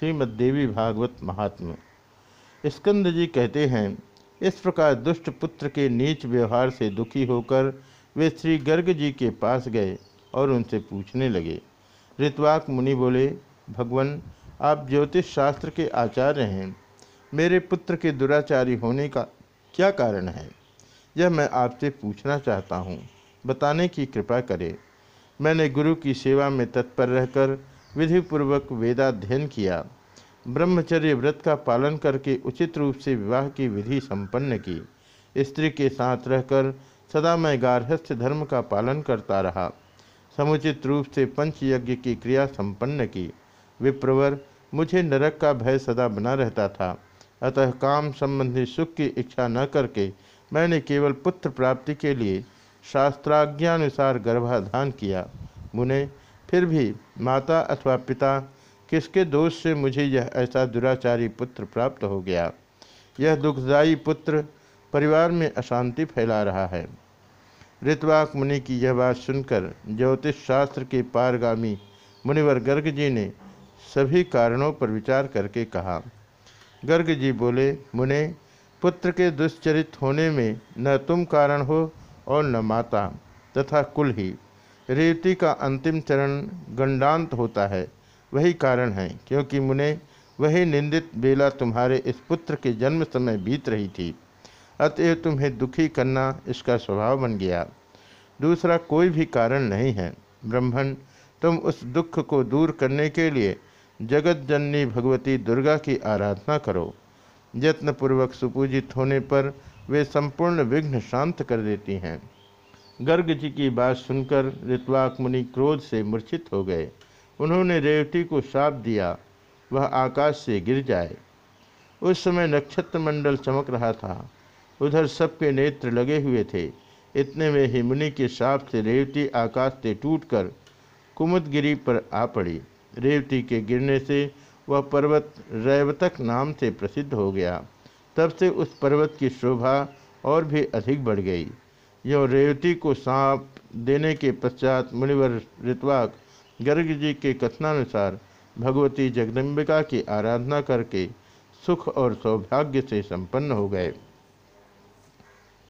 श्रीमद्देवी भागवत महात्मा स्कंद जी कहते हैं, इस प्रकार दुष्ट पुत्र के नीच व्यवहार से दुखी होकर वे श्री गर्ग जी के पास गए और उनसे पूछने लगे। ऋतवाक मुनि बोले, भगवान, आप ज्योतिष शास्त्र के आचार्य हैं। मेरे पुत्र के दुराचारी होने का क्या कारण है? यह मैं आपसे पूछना चाहता हूँ। बताने की कृपा करें। मैंने गुरु की सेवा में तत्पर रहकर विधिपूर्वक वेदाध्ययन किया। ब्रह्मचर्य व्रत का पालन करके उचित रूप से विवाह की विधि संपन्न की। स्त्री के साथ रहकर सदा मैं गार्हस्थ्य धर्म का पालन करता रहा। समुचित रूप से पंचयज्ञ की क्रिया संपन्न की। विप्रवर, मुझे नरक का भय सदा बना रहता था। अतः काम संबंधी सुख की इच्छा न करके मैंने केवल पुत्र प्राप्ति के लिए शास्त्राज्ञानुसार गर्भाधान किया। मुने फिर भी माता अथवा पिता किसके दोष से मुझे यह ऐसा दुराचारी पुत्र प्राप्त हो गया? यह दुखदायी पुत्र परिवार में अशांति फैला रहा है। ऋतवाक मुनि की यह बात सुनकर ज्योतिष शास्त्र के पारगामी मुनिवर गर्ग जी ने सभी कारणों पर विचार करके कहा। गर्ग जी बोले, मुने, पुत्र के दुश्चरित होने में न तुम कारण हो और न माता, तथा कुल ही। रेवती का अंतिम चरण गंडांत होता है, वही कारण है, क्योंकि मुने, वही निंदित बेला तुम्हारे इस पुत्र के जन्म समय बीत रही थी। अतएव तुम्हें दुखी करना इसका स्वभाव बन गया। दूसरा कोई भी कारण नहीं है। ब्रह्मण, तुम उस दुख को दूर करने के लिए जगत जननी भगवती दुर्गा की आराधना करो। यत्नपूर्वक सुपूजित होने पर वे संपूर्ण विघ्न शांत कर देती हैं। गर्ग जी की बात सुनकर ऋतवाक मुनि क्रोध से मूर्छित हो गए। उन्होंने रेवती को श्राप दिया, वह आकाश से गिर जाए। उस समय नक्षत्र मंडल चमक रहा था। उधर सबके नेत्र लगे हुए थे। इतने में ही मुनि के श्राप से रेवती आकाश से टूटकर कुमुदगिरी पर आ पड़ी। रेवती के गिरने से वह पर्वत रैवतक नाम से प्रसिद्ध हो गया। तब से उस पर्वत की शोभा और भी अधिक बढ़ गई। यह रेवती को सांप देने के पश्चात मुनिवर ऋतवाक गर्ग जी के कथनानुसार भगवती जगदम्बिका की आराधना करके सुख और सौभाग्य से संपन्न हो गए।